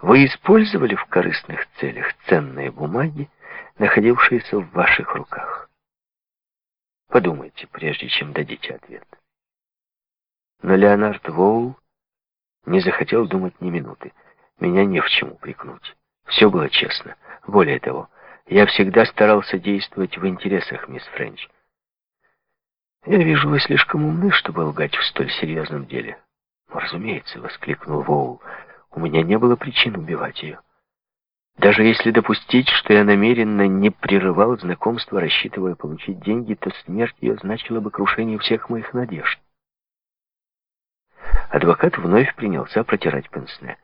Вы использовали в корыстных целях ценные бумаги, находившиеся в ваших руках. Подумайте, прежде чем дадите ответ. Но Леонард Воул не захотел думать ни минуты. Меня не в чем упрекнуть. Все было честно. Более того, я всегда старался действовать в интересах мисс Френч. «Я вижу, вы слишком умны, чтобы лгать в столь серьезном деле». «Разумеется», — воскликнул Воул, — «у меня не было причин убивать ее. Даже если допустить, что я намеренно не прерывал знакомство, рассчитывая получить деньги, то смерть ее значила бы крушение всех моих надежд». Адвокат вновь принялся протирать пенсне.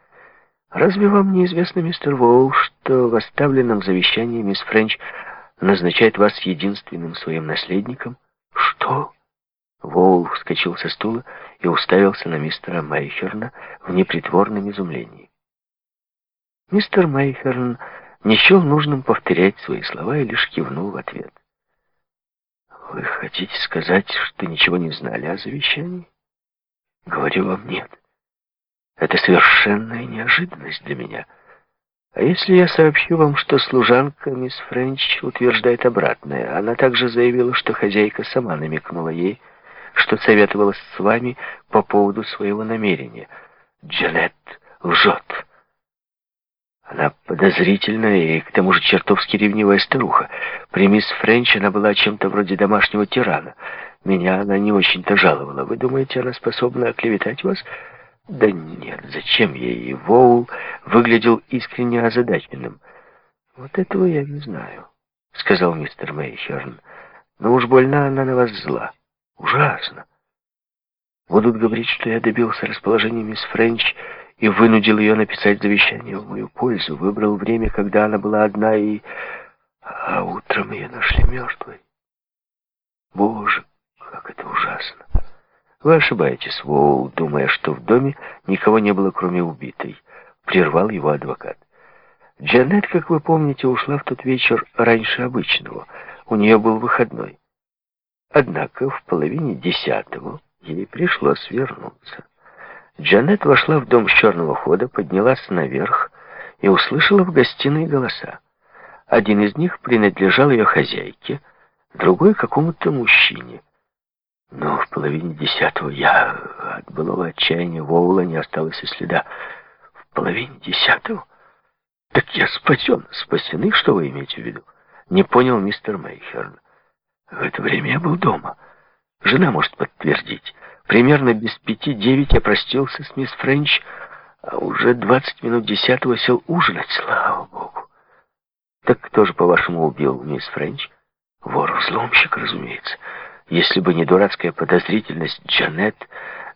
«Разве вам не известно, мистер Воул, что в оставленном завещании мисс Френч назначает вас единственным своим наследником?» «Что?» Воул вскочил со стула и уставился на мистера Мейхерна в непритворном изумлении. Мистер Мейхерн не счел нужным повторять свои слова и лишь кивнул в ответ. «Вы хотите сказать, что ничего не знали о завещании?» «Говорю вам нет. Это совершенная неожиданность для меня». А если я сообщу вам, что служанка мисс Френч утверждает обратное? Она также заявила, что хозяйка сама намекнула ей, что советовалась с вами по поводу своего намерения. Джанет лжет. Она подозрительная и к тому же чертовски ревнивая старуха. При мисс Френч она была чем-то вроде домашнего тирана. Меня она не очень-то жаловала. Вы думаете, она способна оклеветать вас?» Да нет, зачем ей? Воул выглядел искренне озадаченным. Вот этого я не знаю, сказал мистер Мейхерн. Но уж больно она на вас зла. Ужасно. Будут говорить, что я добился расположения мисс Френч и вынудил ее написать завещание в мою пользу. Выбрал время, когда она была одна, и... А утром ее нашли мертвой. Боже, как это ужасно. Вы ошибаетесь, Воул, думая, что в доме никого не было, кроме убитой. Прервал его адвокат. Джанет, как вы помните, ушла в тот вечер раньше обычного. У нее был выходной. Однако в половине десятого ей пришлось вернуться. Джанет вошла в дом с черного хода, поднялась наверх и услышала в гостиной голоса. Один из них принадлежал ее хозяйке, другой — какому-то мужчине. Но в половине десятого я от былого отчаяния Воула не осталось и следа. В половине десятого? Так я спасен. Спасены, что вы имеете в виду? Не понял мистер Мейхерн. В это время я был дома. Жена может подтвердить. Примерно без пяти девять я простился с мисс Френч, а уже двадцать минут десятого сел ужинать, слава богу. Так кто же, по-вашему, убил мисс Френч? Вор-взломщик, разумеется. Если бы не дурацкая подозрительность Джанет,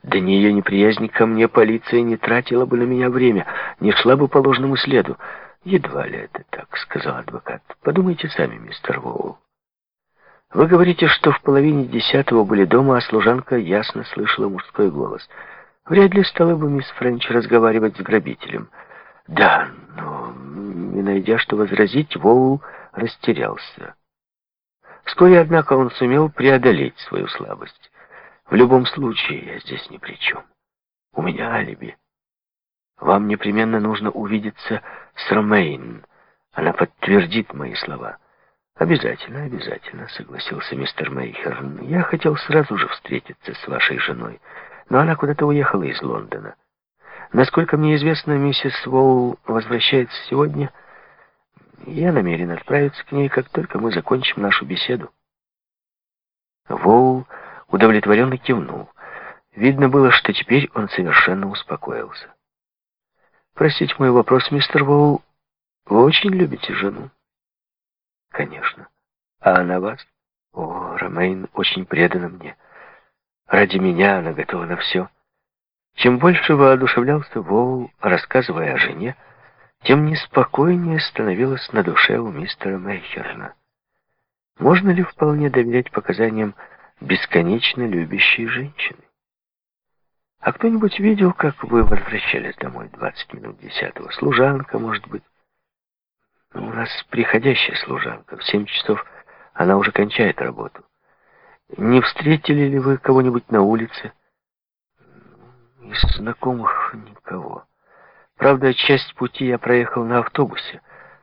да не ее неприязнь ко мне, полиция не тратила бы на меня время, не шла бы по ложному следу. Едва ли это так, сказал адвокат. Подумайте сами, мистер Воул. Вы говорите, что в половине десятого были дома, а служанка ясно слышала мужской голос. Вряд ли стала бы мисс Френч разговаривать с грабителем. Да, но, не найдя что возразить, Воул растерялся. Вскоре, однако, он сумел преодолеть свою слабость. В любом случае, я здесь ни при чем. У меня алиби. Вам непременно нужно увидеться с Ромейн. Она подтвердит мои слова. Обязательно, обязательно, согласился мистер Мейхерн. Я хотел сразу же встретиться с вашей женой, но она куда-то уехала из Лондона. Насколько мне известно, миссис Воул возвращается сегодня... Я намерен отправиться к ней, как только мы закончим нашу беседу. Воул удовлетворенно кивнул. Видно было, что теперь он совершенно успокоился. «Простите мой вопрос, мистер Воул. Вы очень любите жену?» «Конечно. А она вас?» «О, Ромейн очень предана мне. Ради меня она готова на все». Чем больше воодушевлялся Воул, рассказывая о жене, тем неспокойнее становилось на душе у мистера Мейхерна. Можно ли вполне доверять показаниям бесконечно любящей женщины? А кто-нибудь видел, как вы возвращались домой 20 минут десятого? Служанка, может быть? У нас приходящая служанка. В семь часов она уже кончает работу. Не встретили ли вы кого-нибудь на улице? Из знакомых никого. Правда, часть пути я проехал на автобусе.